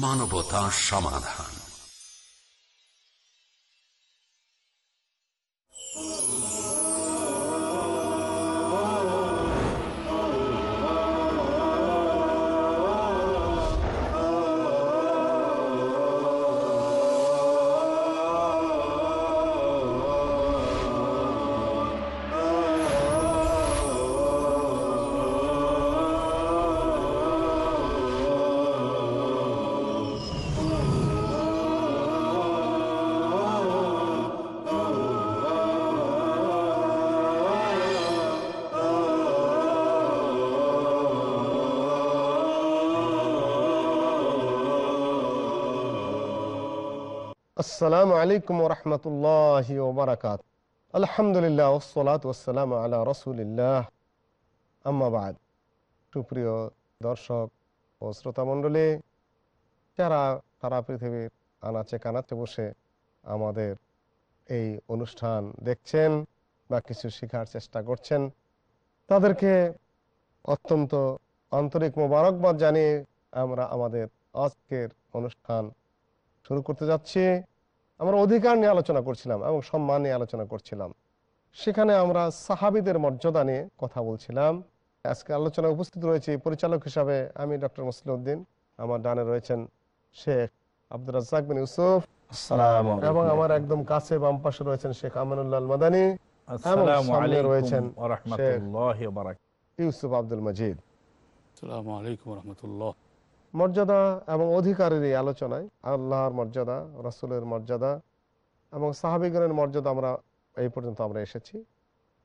মানবতা সমাধান। আসসালামু আলাইকুম রহমতুল্লাহ ওবরাকাত আলহামদুলিল্লাহ ওসলাত ওসালাম আলা রসুলিল্লাহ। আম্মাবাদ সুপ্রিয় দর্শক ও শ্রোতামণ্ডলী যারা সারা পৃথিবীর আনাচে কানাচে বসে আমাদের এই অনুষ্ঠান দেখছেন বা কিছু শেখার চেষ্টা করছেন, তাদেরকে অত্যন্ত আন্তরিক মোবারকবাদ জানিয়ে আমরা আমাদের আজকের অনুষ্ঠান শুরু করতে যাচ্ছি। আমরা অধিকার নিয়ে আলোচনা করছিলাম এবং সম্মান নিয়ে আলোচনা করছিলাম। সেখানে আমরা সাহাবিদের মর্যাদা নিয়ে কথা বলছিলাম। আজকে আলোচনায় উপস্থিত রয়েছে পরিচালক হিসাবে আমি ডক্টর মুসলিউদ্দিন আমার ডানে রয়েছেন শেখ আব্দুল রাজ্জাক বিন ইউসুফ এবং আমার একদম কাছে বাম পাশে রয়েছেন শেখ আমানুল্লাহ মাদানী রয়েছেন ইউসুফ আব্দুল মজিদ। আসসালামু আলাইকুম রহমতুল্লাহ। মর্যাদা এবং অধিকারের এই আলোচনায় আল্লাহর মর্যাদা, রাসুলের মর্যাদা এবং সাহাবিগণের মর্যাদা আমরা এই পর্যন্ত আমরা এসেছি।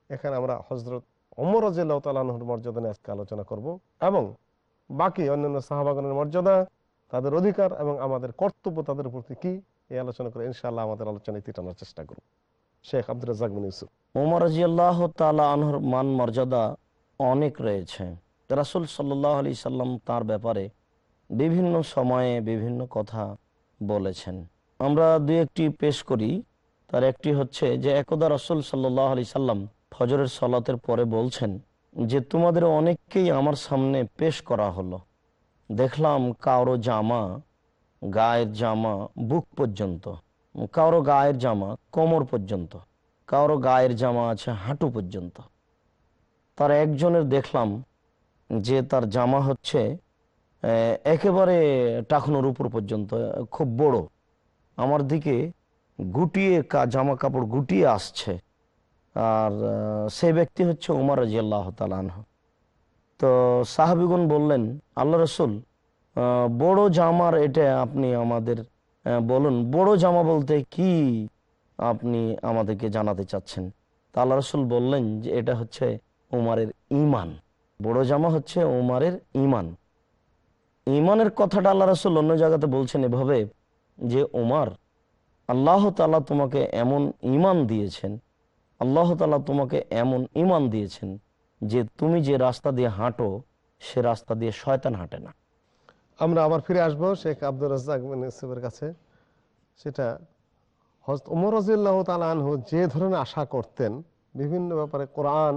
এখানে আমরা হজরত অমর রাজিল্লাহ তালাহুর মর্যাদা নিয়ে আজকে আলোচনা করব এবং বাকি অন্যান্য সাহাবাগণের মর্যাদা, তাদের অধিকার এবং আমাদের কর্তব্য তাদের প্রতি কি, এই আলোচনা করে ইনশাআল্লাহ আমাদের আলোচনা ইতি টানার চেষ্টা করব। শেখ আব্দুল রাজাক ইউসুফ। ওমর রাজিয়াল্লাহ তালা আনহর মান মর্যাদা অনেক রয়েছে। রাসুল সাল্লাহ আলি সাল্লাম তার ব্যাপারে বিভিন্ন সময়ে বিভিন্ন কথা বলেছেন। আমরা দু একটি পেশ করি। তার একটি হচ্ছে যে, একদা রসুল সাল্লাহ আলি সাল্লাম ফজরের সলাতের পরে বলছেন যে, তোমাদের অনেককেই আমার সামনে পেশ করা হলো। দেখলাম কারও জামা, গায়ের জামা বুক পর্যন্ত, কারও গায়ের জামা কোমর পর্যন্ত, কারও গায়ের জামা আছে হাঁটু পর্যন্ত। তার একজনের দেখলাম যে, তার জামা হচ্ছে একেবারে টাকনোর উপর পর্যন্ত, খুব বড়। আমার দিকে গুটিয়ে জামা কাপড় গুটিয়ে আসছে। আর সেই ব্যক্তি হচ্ছে উমার রাজি আল্লাহ তালাহ তো সাহাবিগুন বললেন, আল্লাহ রসুল বড় জামার এটা আপনি আমাদের বলুন, বড় জামা বলতে কি আপনি আমাদেরকে জানাতে চাচ্ছেন? তা আল্লাহ রসুল বললেন যে, এটা হচ্ছে উমারের ইমান বড় জামা হচ্ছে উমারের ইমান ইমানের কথাটা আল্লাহ রসুল অন্য জায়গাতে বলছেন এভাবে যে উমার আল্লাহ তালা তোমাকে এমন ইমান দিয়েছেন, আল্লাহ তালা তোমাকে এমন ইমান দিয়েছেন যে, তুমি যে রাস্তা দিয়ে হাঁটো, সে রাস্তা দিয়ে শয়তান হাঁটে না। আমরা আবার ফিরে আসব শেখ আব্দুর রাজ্জাক বিন কাছে। সেটা হজরত উমর রাজিয়াল্লাহ তালহ যে ধরনের আশা করতেন, বিভিন্ন ব্যাপারে কোরআন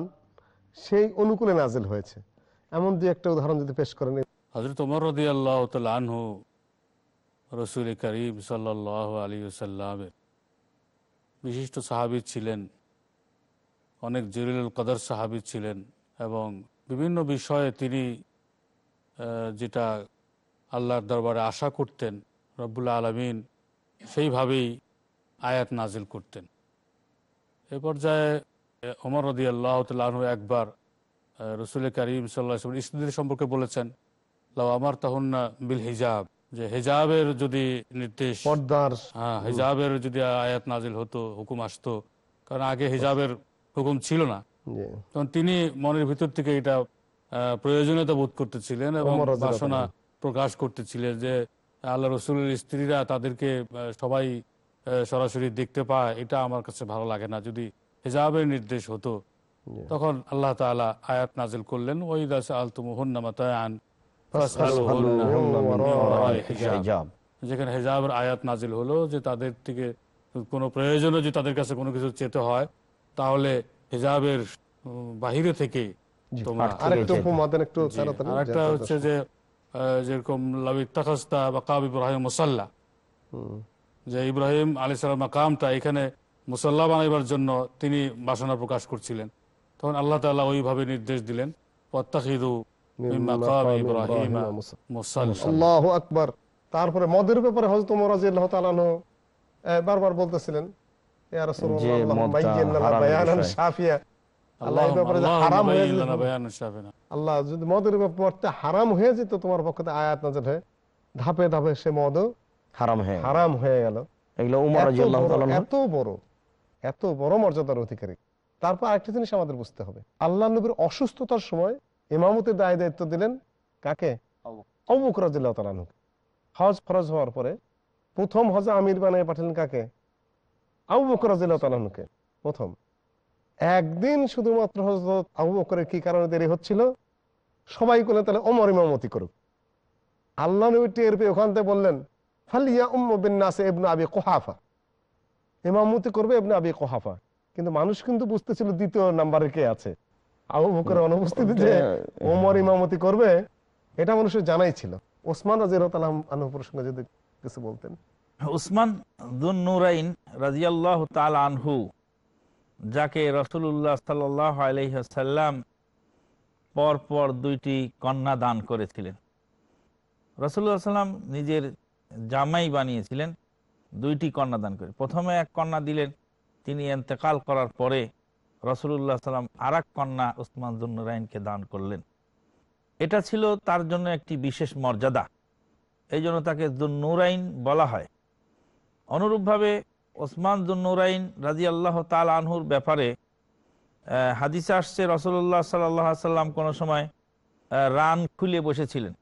সেই অনুকূলে নাজিল হয়েছে। এমন দু একটা উদাহরণ যদি পেশ করেন। হজরত উমর রদি আল্লাহ আনহু রসুল করিম সাল্লাহ আলী সাল্লামের বিশিষ্ট সাহাবি ছিলেন, অনেক জলিল কদর সাহাবি ছিলেন এবং বিভিন্ন বিষয়ে তিনি যেটা আল্লাহর দরবারে আশা করতেন রব্বুল্লা আলমিন সেইভাবেই আয়াত নাজিল করতেন। এ পর্যায়ে ওমর রদি আল্লাহ তালু একবার রসুল করিম সাল্লাহ স্ত্রীদের সম্পর্কে বলেছেন লাউ আমার তাহন্না বিল হিজাব যে হেজাবের যদি নির্দেশ পর্দার হ্যাঁ হিজাবের যদি আয়াত নাজিল হতো হুকুম আসতো কারণ আগে হিজাবের হুকুম ছিল না। তখন তিনি মনের ভিতর থেকে এটা প্রয়োজনীয়তা বোধ করতেছিলেন এবং বাসনা প্রকাশ করতেছিলেন যে আল্লাহ রসুলের স্ত্রীরা তাদেরকে সবাই সরাসরি দেখতে পায় এটা আমার কাছে ভালো লাগে না। যদি হেজাবের নির্দেশ হতো তখন আল্লাহ তাআলা আয়াত নাজিল করলেন ওই দাসে আলতুমুহন্না যেখানে হেজাবের আয়াত নাজিল হলো যে তাদের থেকে কোনো প্রয়োজনে যদি তাদের কাছে কোনো কিছু চেতে হয় তাহলে হেজাবের বাহিরে থেকে আরেকটু থেকে উপমা দেন একটু জি, তাড়াতাড়ি আরেকটা হচ্ছে যে যেরকম বা কাব ইব্রাহিম মুসাল্লা। যে ইব্রাহিম আলী সালাম মাকামটা এখানে মুসাল্লা বানাইবার জন্য তিনি বাসনা প্রকাশ করছিলেন। তখন আল্লাহ তাআলা ওইভাবে নির্দেশ দিলেন পত্তাখিদু আকবার। তারপরে মদের ব্যাপারে হজরত রাজিয়াল্লাহ বারবার বলতেছিলেন ইয়া আল্লাহ হয়ে যদি মদের ব্যাপারটা হারাম হয়ে যেত তোমার পক্ষে আয়াত নাজল হয়ে ধাপে ধাপে সে মদও হারাম হ্যাঁ হারাম হয়ে গেল। এত বড় এত বড় মর্যাদার অধিকারী। তারপর আরেকটা জিনিস আমাদের বুঝতে হবে। আল্লাহ নবীর অসুস্থতার সময় ইমামতের দায় দায়িত্ব দিলেন কাকে? অবু বকর। রাদিয়াল্লাহু হজ ফরজ হওয়ার পরে প্রথম হজে আমির বানিয়ে পাঠালেন কাকে? আবু বকর প্রথম। একদিন শুধুমাত্র হজরত আবু বকরের কি কারণে দেরি হচ্ছিল? সবাই করলেন তাহলে অমর ইমামতি করুক। আল্লাহ নবী টের পেয়ে ওখান থেকে বললেন ফালিয়া উম্ম বিন্নাসে ইবনে আবি কুহাফা। ইমামতি করবে ইবনে আবি কুহাফা। কিন্তু মানুষ কিন্তু বুঝতেছিল দ্বিতীয় নাম্বারে কে আছে। আবু বকরের অনুপস্থিতিতে ওমর ইমামতি করবে এটা মানুষের জানাই ছিল। ওসমান তাআলা আনহু প্রসঙ্গে যদি কিছু বলতেন। উসমান দুন্নুরাইন রাজিয়াল্লাহ তাল আনহু যাকে রসুল্লাহ সাল্লাহ আলহ্লাম পর পর দুইটি কন্যা দান করেছিলেন। রসুল্লাহ সাল্লাম নিজের জামাই বানিয়েছিলেন দুইটি কন্যা দান করে। প্রথমে এক কন্যা দিলেন তিনি এন্তেকাল করার পরে রসুল্লাহ সাল্লাম আর কন্যা উসমান দুন্নুরাইনকে দান করলেন। এটা ছিল তার জন্য একটি বিশেষ মর্যাদা। এই জন্য তাকে দুন্নুরাইন বলা হয়। অনুরূপভাবে ওসমান দুন্নুরাইন রাজি আল্লাহ তাল আনহুর ব্যাপারে হাদিসে আসছে রসুল্লাহ সাল্লাহ সাল্লাম কোনো সময় রান খুলে বসেছিলেন।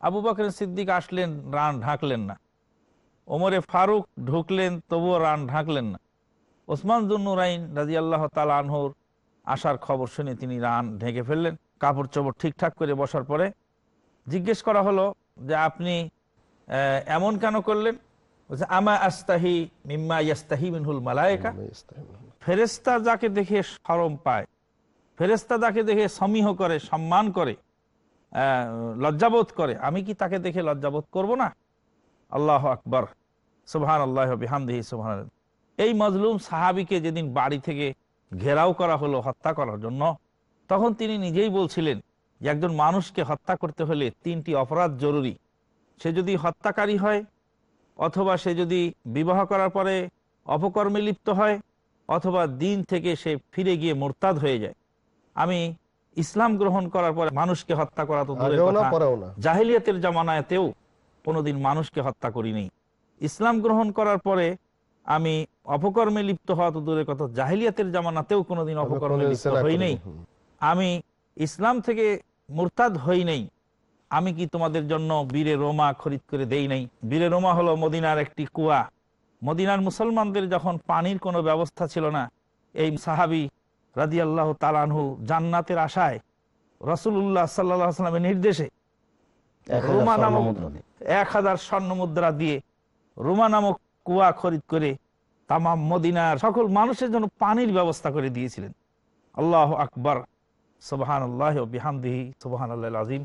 আবু বকর সিদ্দিক আসলেন, রান ঢাকলেন না। ওমরে ফারুক ঢুকলেন, তবুও রান ঢাকলেন না। ওসমান দুন্নুরাইন রাজি আল্লাহ তাল আনহর আসার খবর শুনে তিনি রান ঢেকে ফেললেন। কাপড় চোপড় ঠিকঠাক করে বসার পরে জিজ্ঞেস করা হলো যে আপনি এমন কেন করলেন? বলছে, আমা আস্তাহি মিম্মা ইয়াস্তাহি মিনহুল মালায়েকা। ফেরেস্তা যাকে দেখে সরম পায় ফেরেস্তা যাকে দেখে সমীহ করে সম্মান করে লজ্জাবোধ করে আমি কি তাকে দেখে লজ্জাবোধ করব না? আল্লাহ আকবর। সুবহান আল্লাহ বিহামদিহি সুবহান এই মজলুম সাহাবিকে যেদিন বাড়ি থেকে ঘেরাও করা হলো হত্যা করার জন্য তখন তিনি নিজেই বলছিলেন যে একজন মানুষকে হত্যা করতে হলে তিনটি অপরাধ জরুরি। সে যদি হত্যাকারী হয় অথবা সে যদি বিবাহ করার পরে অপকর্মে লিপ্ত হয় অথবা দিন থেকে সে ফিরে গিয়ে মোরতাদ হয়ে যায়। আমি ইসলাম গ্রহণ করার পরে মানুষকে হত্যা করা তো জাহিলিয়াতের জামানাতেও কোনোদিন মানুষকে হত্যা করিনি। ইসলাম গ্রহণ করার পরে আমি অপকর্মে লিপ্ত হওয়া তো দূরের কথা। জাহিলিয়াতের জামানাতেও কোনোদিন অপকর্মে লিপ্ত হই। নেই। আমি ইসলাম থেকে মুরতাদ হই নেই। আমি কি তোমাদের জন্য বীরে রোমা খরিদ করে দেই নাই? বীরে রোমা হলো মদিনার একটি কুয়া। মদিনার মুসলমানদের যখন পানির কোনো ব্যবস্থা ছিল না এই সাহাবি রাদি আল্লাহ তালানহু জান্নাতের আশায় রসুল্লাহ সাল্লাহ সাল্লামের নির্দেশে রোমা নামক এক হাজার স্বর্ণ মুদ্রা দিয়ে রোমা নামক কুয়া খরিদ করে তামাম মদিনার সকল মানুষের জন্য পানির ব্যবস্থা করে দিয়েছিলেন। আল্লাহ আকবর। সুবাহান আল্লাহ বিহামদিহি। সুবাহান আল্লাহ আজিম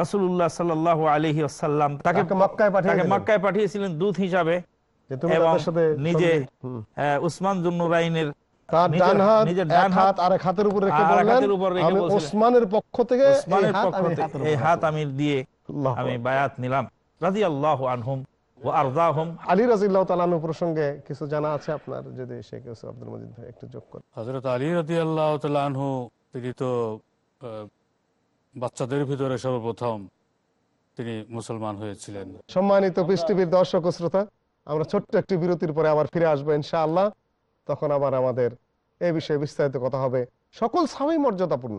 রসুল্লাহ সাল্লাহ আলহি আসাল্লাম তাকে মক্কায় তাকে মক্কায় পাঠিয়েছিলেন দূত হিসাবে। নিজে উসমান জুন্নুরাইনের পক্ষ থেকে এই হাত আমি দিয়ে আমি বায়াত নিলাম। রাজি আল্লাহ আনহুম। আলী রাজিল্লাহ তালানু প্রসঙ্গে কিছু জানা আছে আপনার যদি সে কিছু আব্দুল মজিদ ভাই একটু যোগ হজরত আলী আল্লাহ আনহু তিনি তো বাচ্চাদের ভিতরে সর্বপ্রথম তিনি মুসলমান হয়েছিলেন। সম্মানিত টিভির দর্শক ও শ্রোতা আমরা ছোট্ট একটি বিরতির পরে আবার ফিরে আসব ইনশাআল্লাহ। তখন আবার আমাদের এই বিষয়ে বিস্তারিত কথা হবে। সকল স্বামী মর্যাদাপূর্ণ।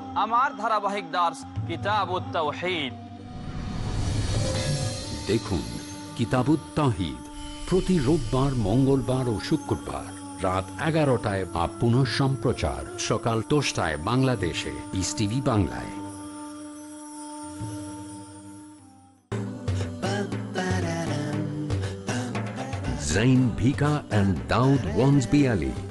আমার ধারাবাহিক দাস কিতাবুত তাওহীদ দেখুন, কিতাবুত তাহিদ প্রতি রোববার, মঙ্গলবার ও শুক্রবার রাত এগারোটায় বা পুনঃ সম্প্রচার সকাল দশটায় বাংলাদেশে ইস টিভি বাংলায় Zain Bhika and Daud Wansby Ali.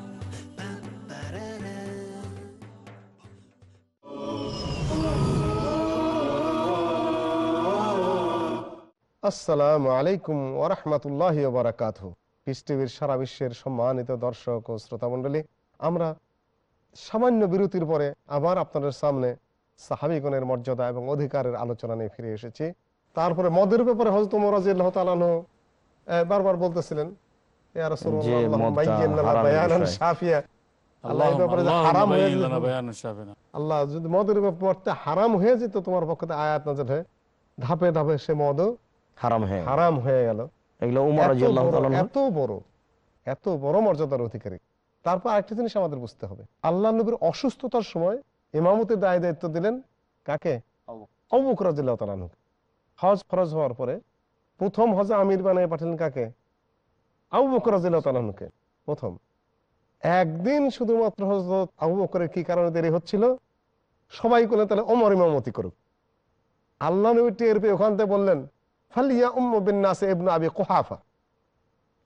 আসসালামু আলাইকুম ওরহমতুল্লাহ বারাকাত পিস টিভির সারা বিশ্বের সম্মানিত দর্শক ও শ্রোতামণ্ডলী আমরা সামান্য বিরতির পরে আবার আপনাদের সামনে সাহাবিগণের মর্যাদা এবং অধিকারের আলোচনা নিয়ে ফিরে এসেছি। তারপরে মদের ব্যাপারে হজরত মরাজিল্লাহ তালানো বারবার বলতেছিলেন ইয়া রাসূলুল্লাহ, হারামের বায়ানান শাফিয়া। আল্লাহ ব্যাপারে হারাম হয়ে যেত- বায়ানান শাফিনা। আল্লাহ যদি মদের ব্যাপারটা হারাম হয়ে যেত তোমার পক্ষে আয়াত নাজল হয়ে। ধাপে ধাপে সে মদও হারাম হ্যাঁ হারাম হয়ে গেল। এগুলো উমর এত বড়- তাআলা এত বড় এত বড় মর্যাদার অধিকারী। তারপর আরেকটা জিনিস আমাদের বুঝতে হবে। আল্লাহ নবীর অসুস্থতার সময় ইমামতের দায় দায়িত্ব দিলেন কাকে? অবু বকর। রাদিয়াল্লাহু হজ ফরজ হওয়ার পরে প্রথম হজে আমির বানিয়ে পাঠালেন কাকে? আবু বকর প্রথম। একদিন শুধুমাত্র হজরত আবু বকরের কি কারণে দেরি হচ্ছিল? সবাই করলেন তাহলে অমর ইমামতি করুক। আল্লাহ নবী টের পেয়ে ওখান থেকে বললেন ফালিয়া উম্ম ইবনে আবি কুহাফা।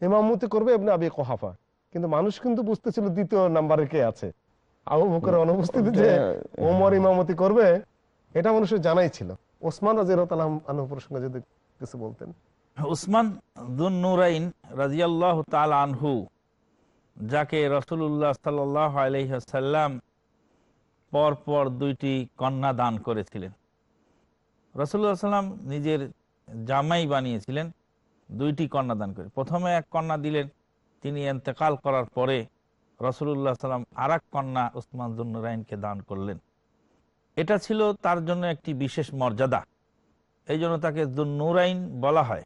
ইমামতি করবে ইবনে আবি কুহাফা। কিন্তু মানুষ কিন্তু বুঝতেছিল দ্বিতীয় নাম্বারে কে আছে। আবু বকরের অনুপস্থিতিতে ওমর ইমামতি করবে এটা মানুষের জানাই ছিল। ওসমান রাজিয়াল্লাহু আনহু প্রসঙ্গে যদি কিছু বলতেন। উসমান রাজিয়াল্লাহ তাল আনহু যাকে রসুল্লাহ সাল্লাহ আলহ্লাম পরপর দুইটি কন্যা দান করেছিলেন। রসুল্লাহ সাল্লাম নিজের জামাই বানিয়েছিলেন দুইটি কন্যা দান করে। প্রথমে এক কন্যা দিলেন, তিনি এন্তেকাল করার পরে রসুল্লাহ সাল্লাম আর এক কন্যা উসমান দুন্নুরাইনকে দান করলেন। এটা ছিল তার জন্য একটি বিশেষ মর্যাদা। এই জন্য তাকে দুন্নুরাইন বলা হয়।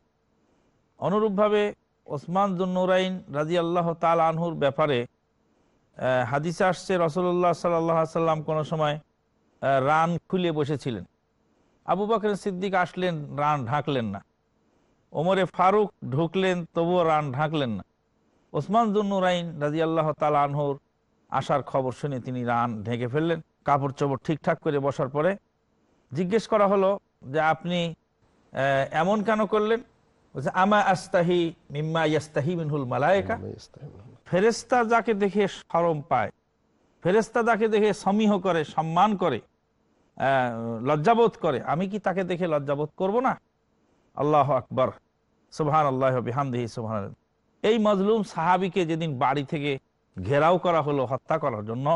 অনুরূপভাবে ওসমান জুন্নুরাইন রাজি আল্লাহ তাল আনহুর ব্যাপারে হাদিসে আসছে রসুল্লাহ সাল্লাহ সাল্লাম কোনো সময় রান খুলে বসেছিলেন। আবু বকর সিদ্দিক আসলেন রান ঢাকলেন না। ওমরে ফারুক ঢুকলেন তবুও রান ঢাকলেন না। ওসমান জুন্নুরাইন রাজি আল্লাহ তাল আনহুর আসার খবর শুনে তিনি রান ঢেকে ফেললেন। কাপড় চোপড় ঠিকঠাক করে বসার পরে জিজ্ঞেস করা হলো যে আপনি এমন কেন করলেন? বলছে, আমা আস্তাহি মিম্মা ইয়াস্তাহি মিনহুল মালায়েকা। ফেরেস্তা যাকে দেখে সরম পায় ফেরেস্তা যাকে দেখে সমীহ করে সম্মান করে লজ্জাবোধ করে। আমি কি তাকে দেখে লজ্জাবোধ করব না? আল্লাহ আকবর। সুবহান আল্লাহ বিহামদিহি সুবহান এই মজলুম সাহাবিকে যেদিন বাড়ি থেকে ঘেরাও করা হলো হত্যা করার জন্য,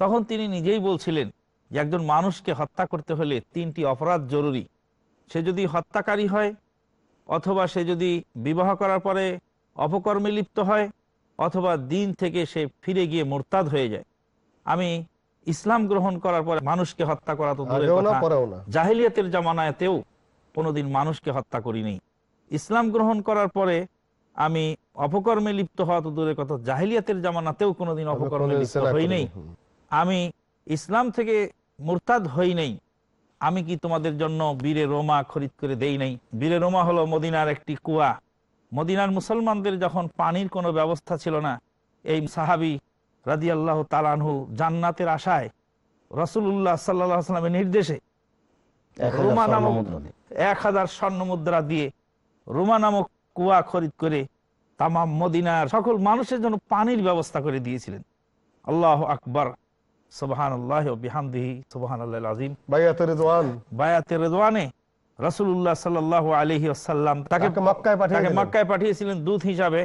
তখন তিনি নিজেই বলছিলেন যে, একজন মানুষকে হত্যা করতে হলে তিনটি অপরাধ জরুরি। সে যদি হত্যাকারী হয়, অথবা সে যদি বিবাহ করার পরে অপকর্মে লিপ্ত হয়, অথবা দিন থেকে সে ফিরে গিয়ে মোরতাদ হয়ে যায়। আমি ইসলাম গ্রহণ করার পরে মানুষকে হত্যা করা তো জাহিলিয়াতের জামানাতেও কোনোদিন মানুষকে হত্যা করিনি। ইসলাম গ্রহণ করার পরে আমি অপকর্মে লিপ্ত হওয়া তো দূরের কথা। জাহিলিয়াতের জামানাতেও কোনোদিন অপকর্মে লিপ্ত হই। নেই। আমি ইসলাম থেকে মুরতাদ হই নেই। আমি কি তোমাদের জন্য বীরে রোমা খরিদ করে দেই নাই? বীরে রোমা হলো মদিনার একটি কুয়া। মদিনার মুসলমানদের যখন পানির কোনো ব্যবস্থা ছিল না এই সাহাবি রাদি আল্লাহ তালানহু জান্নাতের আশায় রসুল্লাহ সাল্লাহ সাল্লামের নির্দেশে রোমা নামক এক হাজার স্বর্ণ মুদ্রা দিয়ে রোমা নামক কুয়া খরিদ করে তামাম মদিনার সকল মানুষের জন্য পানির ব্যবস্থা করে দিয়েছিলেন। আল্লাহ আকবর। সুবাহান আল্লাহ বিহামদিহি। সুবাহান আল্লাহ আজিম বাইয়াতের রিদওয়ান। বায়াতের রেদওয়ানে রসুল্লাহ সাল্লাহ আলহি আসাল্লাম তাকে তাকে মক্কায় পাঠিয়েছিলেন দূত হিসাবে।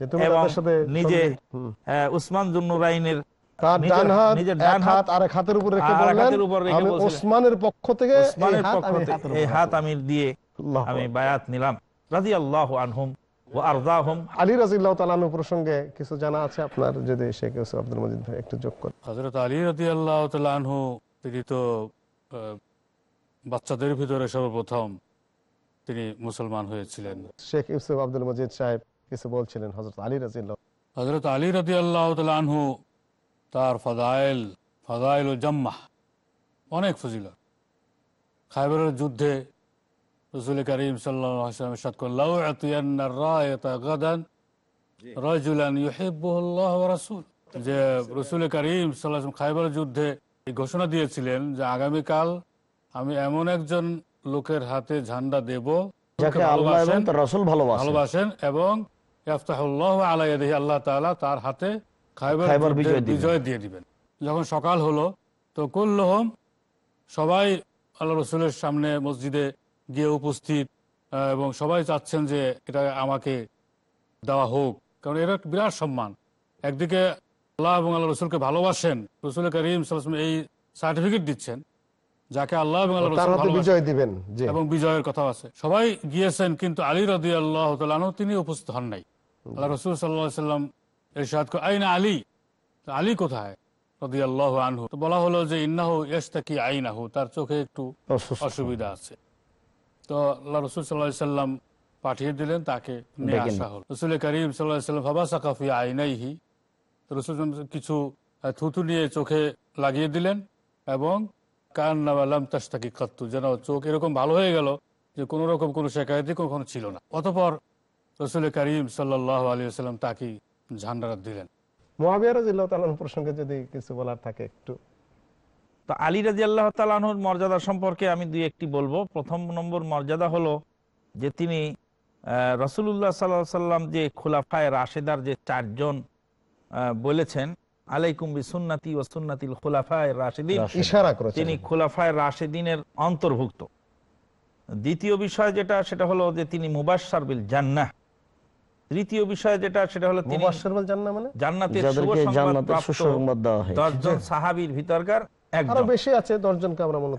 এবং নিজে সঙ্গে- হুম। আহ, উসমান জুন্নুরাইনের তার ডান হাত ডান হাত হাত আর হাতের উপর রেখে বললেন হাতের উপর রেখে আমি ওসমানের পক্ষ থেকে এই পক্ষ থেকে এই হাত আমি দিয়ে আমি বায়াত নিলাম। রাজি আনহুম ও আরদাহুম। আলী রাজিল্লাহ তালানু প্রসঙ্গে কিছু জানা আছে আপনার যদি শেখ ইউসুফ আব্দুল মজিদ ভাই একটু যোগ করেন। হজরত আলী আনহু তিনি তো বাচ্চাদের ভিতরে সর্বপ্রথম তিনি মুসলমান হয়েছিলেন। শেখ ইউসুফ আব্দুল মজিদ সাহেব কিছু বলছিলেন হজরত আলী রাজিল্লাহ হজরত আলী রদি আল্লাহ আনহু তার ফাদাইল ফাদাইল ও জাম্মাহ অনেক ফজিল খাইবারের যুদ্ধে রসুল করিম যে রসুল করিম সাল্লাহ খাইবার যুদ্ধে এই ঘোষণা দিয়েছিলেন যে আগামীকাল আমি এমন একজন লোকের হাতে ঝান্ডা দেব যাকে আল্লাহ এবং তার ভালোবাসেন ভালোবাসেন এবং আলাইহি আল্লাহ তাআলা তার হাতে খাইবার বিজয় দিয়ে দিবেন। যখন সকাল হলো তো কুল্লহম সবাই আল্লাহ রসুলের সামনে মসজিদে গিয়ে উপস্থিত এবং সবাই চাচ্ছেন যে এটা আমাকে দেওয়া হোক। কারণ এর একটা বিরাট সম্মান। একদিকে আল্লাহ এবং আল্লাহ রসুলকে ভালোবাসেন রসুল করিম এই সার্টিফিকেট দিচ্ছেন যাকে আল্লাহ এবং আল্লাহ বিজয় দিবেন এবং বিজয়ের কথা আছে। সবাই গিয়েছেন কিন্তু আলী রদি আল্লাহ তিনি উপস্থিত হন নাই। আল্লাহ রসুল সাল্লাম এরশাদ আইনা আলী? আলী কোথায়? রদি আল্লাহ আনহু। তো বলা হলো যে ইন্নাহু ইস্তাকি আইনাহু তার চোখে একটু অসুবিধা আছে। তো আল্লাহ রসুল সাল্লাহ সাল্লাম পাঠিয়ে দিলেন তাকে নিয়ে আসা হল। রসুল করিম সাল্লাহ সাল্লাম ভাবা সাকাফি আইনাইহি? রসুল কিছু থুতু নিয়ে চোখে লাগিয়ে দিলেন এবং কান নাম তাস্তাকি কাত্তু যেন চোখ এরকম ভালো হয়ে গেল যে কোনো রকম কোনো শেখায়তি কখনো ছিল না। অতপর রসুল করিম সাল্লাহ আলী সাল্লাম তাকে ঝান্ডা দিলেন। মহাবিয়া রাজিল্লাহ তালানু প্রসঙ্গে যদি কিছু বলার থাকে একটু। তো আলী রাজি আল্লাহ তালাহুর মর্যাদা সম্পর্কে আমি দুই একটি বলব। প্রথম নম্বর মর্যাদা হলো যে তিনি রসুল্লাহ সাল্লাহ সাল্লাম যে খোলাফায় রাশেদার যে চারজন আহ, বলেছেন আলাইকুম বি সুন্নাতি ও সুন্নাতিল খোলাফায় রাশেদিন। তিনি খোলাফায় রাশেদিনের অন্তর্ভুক্ত। দ্বিতীয় বিষয় যেটা সেটা হলো যে তিনি মুবাসার বিল জান্নাহ। তৃতীয় বিষয় যেটা সেটা হলো মানে? জান্নাতের সুসংবাদ দেওয়া হয় দশজন সাহাবীর ভিতরকার আরও বেশি আছে দশজনকে আমরা মনে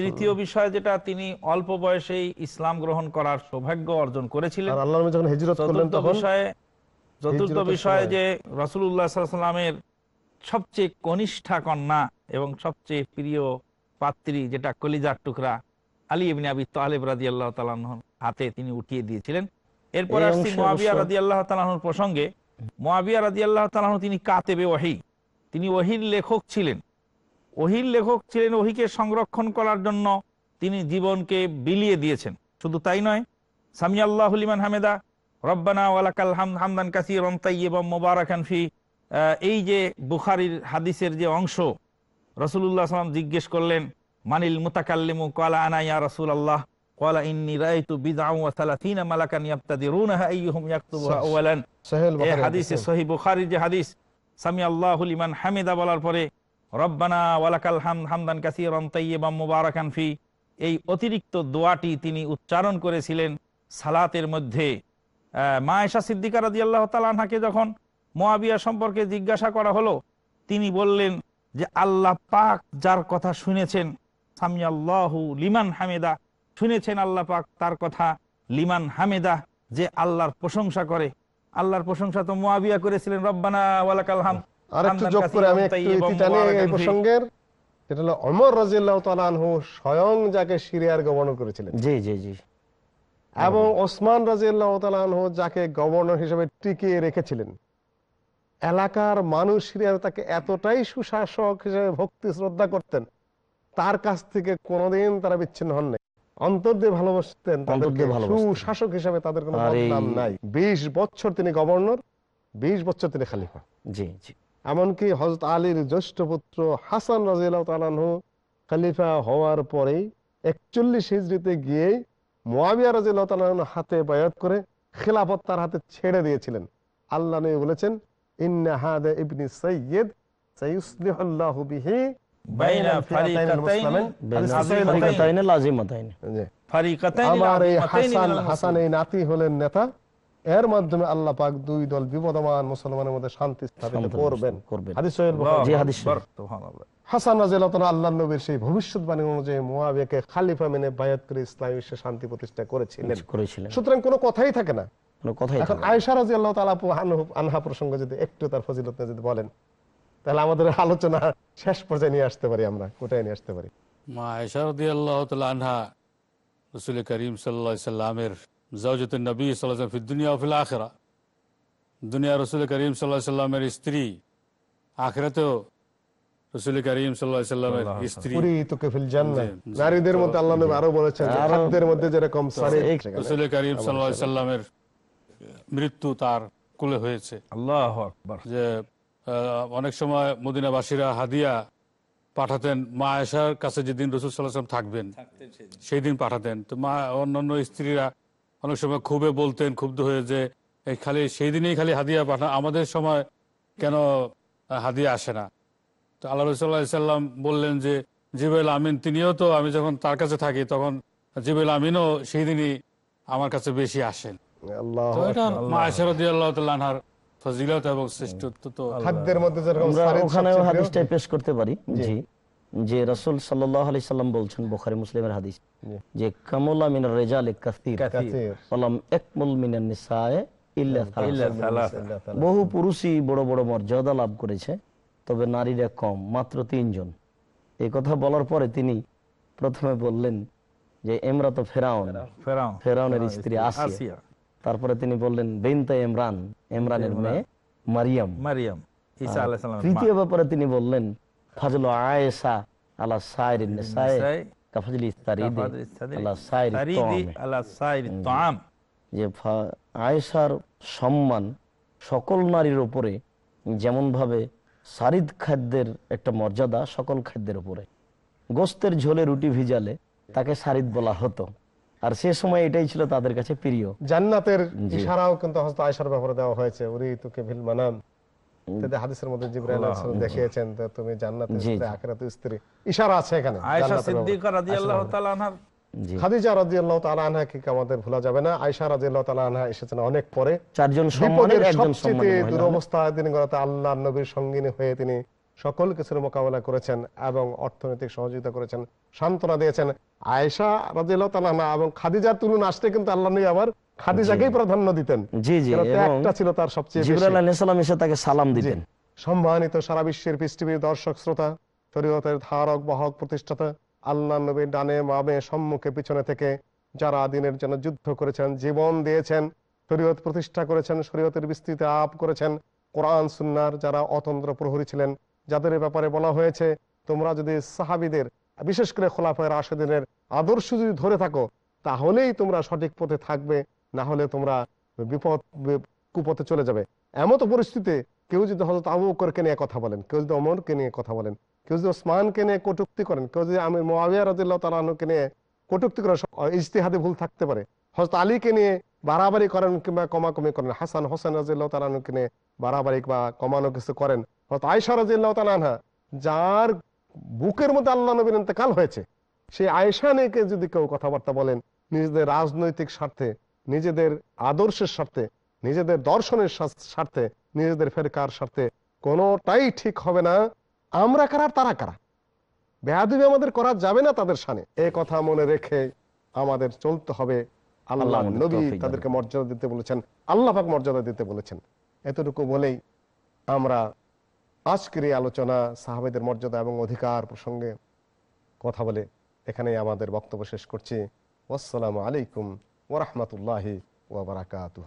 তৃতীয় বিষয় যেটা তিনি অল্প বয়সেই ইসলাম গ্রহণ করার সৌভাগ্য অর্জন করেছিলেন। আল্লাহ যখন হিজরত করলেন চতুর্থ তখন? বিষয়ে চতুর্থ। যে রসুল্লাহ সাল্লামের সবচেয়ে কনিষ্ঠা কন্যা এবং সবচেয়ে প্রিয় পাত্রী যেটা কলিজার টুকরা আলী ইবিন আবি তালেব রাজি আল্লাহ তালাহর হাতে তিনি উঠিয়ে দিয়েছিলেন। এরপর আসছি মোয়াবিয়া রাজি আল্লাহ তালাহর প্রসঙ্গে মোয়াবিয়া রাজি আল্লাহ তালাহ তিনি কাতেবে ওহি তিনি ওহির লেখক ছিলেন। ওহির লেখক ছিলেন ওহিকে সংরক্ষণ করার জন্য তিনি জীবনকে বিলিয়ে দিয়েছেন। শুধু তাই নয় সামি আল্লাহ লিমান হামেদা রব্বানা ওয়ালাকাল হাম হামদান কাসির এবং মোবারকান ফি এই যে বুখারির হাদিসের যে অংশ রসুল্লাহ সাল্লাম জিজ্ঞেস করলেন মানিল মুতাকাল্লিমু? কলা আনা ইয়া রাসূল আল্লাহ এই হাদিসে। সহি বুখারির যে হাদিস সামি আল্লাহ লিমান হামিদা বলার পরে রব্বানা ওয়ালাকাল হাম হামদান কাসিরান তাইয়্যিবাম মুবারাকান ফি এই অতিরিক্ত দোয়াটি তিনি উচ্চারণ করেছিলেন সালাতের মধ্যে। আহ, মা আয়েশা সিদ্দিকা রাদিয়াল্লাহু তাআলা আনহাকে যখন মোয়াবিয়া সম্পর্কে জিজ্ঞাসা করা হলো তিনি বললেন যে আল্লাহ পাক যার কথা শুনেছেন সামিয়াল্লাহু লিমান হামেদা শুনেছেন আল্লাহ পাক তার কথা লিমান হামেদা যে আল্লাহর প্রশংসা করে। আল্লাহর প্রশংসা তো মোয়াবিয়া করেছিলেন রব্বানা ওয়ালাকাল হাম আর একটু যোগ করে আমি একটু টানি এই প্রসঙ্গের হলো অমর রাজিয়াল্লাহ তালানহু স্বয়ং যাকে সিরিয়ার গভর্নর করেছিলেন। জি জি জি। এবং ওসমান রাজিয়াল্লাহ তালানহু যাকে গভর্নর হিসেবে টিকিয়ে রেখেছিলেন। এলাকার মানুষ সিরিয়ার তাকে এতটাই সুশাসক হিসেবে ভক্তি শ্রদ্ধা করতেন তার কাছ থেকে কোনোদিন তারা বিচ্ছিন্ন হন নাই অন্তর দিয়ে ভালোবাসতেন তাদেরকে। সুশাসক হিসেবে তাদের কোনো নাই। বিশ বছর তিনি গভর্নর বিশ বছর তিনি খালিফা। জি জি। এমনকি হজরত আলীর জ্যেষ্ঠ পুত্র হাসান রাজিয়াল তালানহু খলিফা হওয়ার পরেই একচল্লিশ হিজড়িতে গিয়ে মোয়াবিয়া রাজিয়াল তালানহু হাতে বায়াত করে খেলাফত তার হাতে ছেড়ে দিয়েছিলেন। আল্লাহ নবী বলেছেন ইন্না হাদা ইবনি সৈয়দ সাইয়ুসলিহুল্লাহু বিহি নাতি হলেন নেতা এর মাধ্যমে আল্লাহ পাক দুই দল বিবদমান মুসলমানের মধ্যে শান্তি স্থাপিত করবেন। আল্লাহু। হাসান নবীর সেই ভবিষ্যৎবাণী অনুযায়ী মুয়াবিয়াকে খালিফা মেনে বায়াত করে ইসলামী বিশ্বে শান্তি প্রতিষ্ঠা করেছিলেন। সুতরাং কোনো কথাই থাকে না। এখন আয়সা রাজি আল্লাহ আনহা প্রসঙ্গে যদি একটু তার ফজিলত যদি বলেন। তাহলে আমাদের আলোচনা শেষ পর্যায়ে নিয়ে আসতে পারি আমরা কোটায় নিয়ে আসতে পারি? মা আয়সারদি আল্লাহ আনহা রসুল করিম সাল্লা সাল্লামের জাউজত নবী সাল্লাম দুনিয়া ফিল আখেরা। দুনিয়া রসুল করিম সাল্লাহ সাল্লামের স্ত্রী আখেরাতেও রসুল করিম সাল্লামের স্ত্রী। নারীদের মধ্যে আল্লাহ নবী আরও বলেছেন খাদ্যের মধ্যে যেরকম সারি রসুল করিম সাল্লামের মৃত্যু তার কুলে হয়েছে। আল্লাহু আকবার। যে অনেক সময় মদিনাবাসীরা হাদিয়া পাঠাতেন মা আয়েশার কাছে যেদিন রসুল সাল্লাম থাকবেন সেই দিন পাঠাতেন। তো মা অন্যান্য স্ত্রীরা অনেক সময় খুবই বলতেন ক্ষুব্ধ হয়ে যে এই খালি সেই দিনেই খালি হাদিয়া পাঠা আমাদের সময় কেন হাদিয়া আসে না? তো আল্লাহ রসুল্লাহ সাল্লাম বললেন যে জিবাইল আমিন তিনিও তো আমি যখন তার কাছে থাকি তখন জিবাইল আমিনও সেই দিনই আমার কাছে বেশি আসেন। মা আল্লাহ তাল্লাহার ফজিলত এবং শ্রেষ্ঠত্ব তো খাদ্যের মধ্যে যেরকম সবচেয়ে পেশ করতে পারি জি। যে রাসূল সাল্লাল্লাহু আলাইহি সাল্লাম বলছেন বুখারী মুসলিমের হাদিস যে কামুলা মিনার রিজাল কাসীর। কাসীর। ওয়ালাম একমুল মিনান নিসায়ে ইল্লা ইল্লা সালাসা। সালাসা। বহু পুরুষই বড় বড় মর্যাদা লাভ করেছে তবে নারীরা কম মাত্র তিনজন। এই কথা বলার পরে তিনি প্রথমে বললেন যে এমরা তো ফেরাউন। ফেরাউন। ফেরাউনের স্ত্রী আসিয়া। তারপরে তিনি বললেন বেনতে ইমরান ইমরানের মেয়ে মারিয়াম। মারিয়াম ঈসা আলাইহিস তৃতীয় ব্যাপারে তিনি বললেন ফাজল আয়েশা আলা সাইরিন নিসায়ে কাফাজল ইস্তারিদি আলা সাইরি। আলা সাইরি তোয়াম। যে আয়েশার সম্মান সকল নারীর উপরে যেমন ভাবে সারিদ খাদ্যের একটা মর্যাদা সকল খাদ্যের উপরে। গোস্তের ঝোলে রুটি ভিজালে তাকে সারিদ বলা হতো। আর সে সময় এটাই ছিল তাদের কাছে প্রিয়। জান্নাতের ইশারাও কিন্তু হযরত আয়েশার ব্যাপারে দেওয়া হয়েছে। উরি তোকে ভিল মানাম হাদিসের মধ্যে জিবরাইল আলাইহিস দেখিয়েছেন যে তুমি জান্নাতের জি, স্ত্রী ইশারা আছে এখানে আয়েশা সিদ্দিকা রাদিয়াল্লাহু তাআলা আনহার খাদিজা রাদিয়াল্লাহু তাআলা আনহা কি আমাদের ভোলা যাবে না। আয়েশা রাদিয়াল্লাহু তাআলা আনহা এসেছেন অনেক পরে। চারজন সম্মানের একজন সবচেয়ে সম্মানের দুরবস্থা দিন গড়াতে আল্লাহ নবীর সঙ্গিনী হয়ে তিনি সকল কিছুর মোকাবেলা করেছেন এবং অর্থনৈতিক সহযোগিতা করেছেন সান্ত্বনা দিয়েছেন। আয়েশা রাদিয়াল্লাহু তাআলা আনহা এবং খাদিজার তুলনা আসতে কিন্তু আল্লাহ নবী আবার। খাদিজাকেই প্রাধান্য দিতেন। জি জি ত্যাগটা ছিল তার সবচেয়ে জিবরাইল আলাইহিস সালাম এসে তাকে সালাম দিতেন। সম্মানিত সারা বিশ্বের পৃথিবীর দর্শক শ্রোতা শরীয়তের ধারক বাহক প্রতিষ্ঠাতা আল্লাহ নবীর ডানে মামে সম্মুখে পিছনে থেকে যারা দিনের জন্য যুদ্ধ করেছেন জীবন দিয়েছেন শরীয়ত প্রতিষ্ঠা করেছেন শরীয়তের বিস্তৃতি আপ করেছেন কোরআন সুন্নার যারা অতন্ত্র প্রহরী ছিলেন যাদের ব্যাপারে বলা হয়েছে, তোমরা যদি সাহাবিদের, বিশেষ করে খোলাফায়ের আশেদিনের আদর্শ যদি ধরে থাকো, তাহলেই তোমরা সঠিক পথে থাকবে, না হলে তোমরা বিপদ কুপথে চলে যাবে। এমতো পরিস্থিতিতে কেউ যদি হজরত আবু বকরকে নিয়ে কথা বলেন, কেউ যদি অমরকে নিয়ে কথা বলেন, কেউ যদি ওসমানকে নিয়ে কটুক্তি করেন, কেউ যদি আমি মোয়াবিয়া রাদিল্লাহ তালাহকে নিয়ে কটুক্তি করেন ইজতিহাদে ভুল থাকতে পারে। হজরত আলীকে নিয়ে বাড়াবাড়ি করেন কিংবা কমাকমি করেন, হাসান হোসেন রাজিল্লাহ তালাহকে নিয়ে বাড়াবাড়ি বা কমানো কিছু করেন আয়সা রাজিল্লাহ যার বুকের মধ্যে আল্লাহ নবীর ইন্তেকাল হয়েছে সেই আয়েশা নিয়ে যদি কেউ কথাবার্তা বলেন নিজেদের রাজনৈতিক স্বার্থে নিজেদের আদর্শের স্বার্থে নিজেদের দর্শনের স্বার্থে নিজেদের ফেরকার স্বার্থে কোনোটাই ঠিক হবে না। আমরা কারা তারা কারা? বেহাদুবি আমাদের করা যাবে না তাদের সানে এই কথা মনে রেখে আমাদের চলতে হবে। আল্লাহ আল্লাহ নবী তাদেরকে মর্যাদা দিতে বলেছেন। আল্লাহ মর্যাদা দিতে বলেছেন। এতটুকু বলেই আমরা আজকের এই আলোচনা সাহাবেদের মর্যাদা এবং অধিকার প্রসঙ্গে কথা বলে এখানেই আমাদের বক্তব্য শেষ করছি। আসসালামু আলাইকুম ওরহমতুল্লাহি ওবরাকাতুহ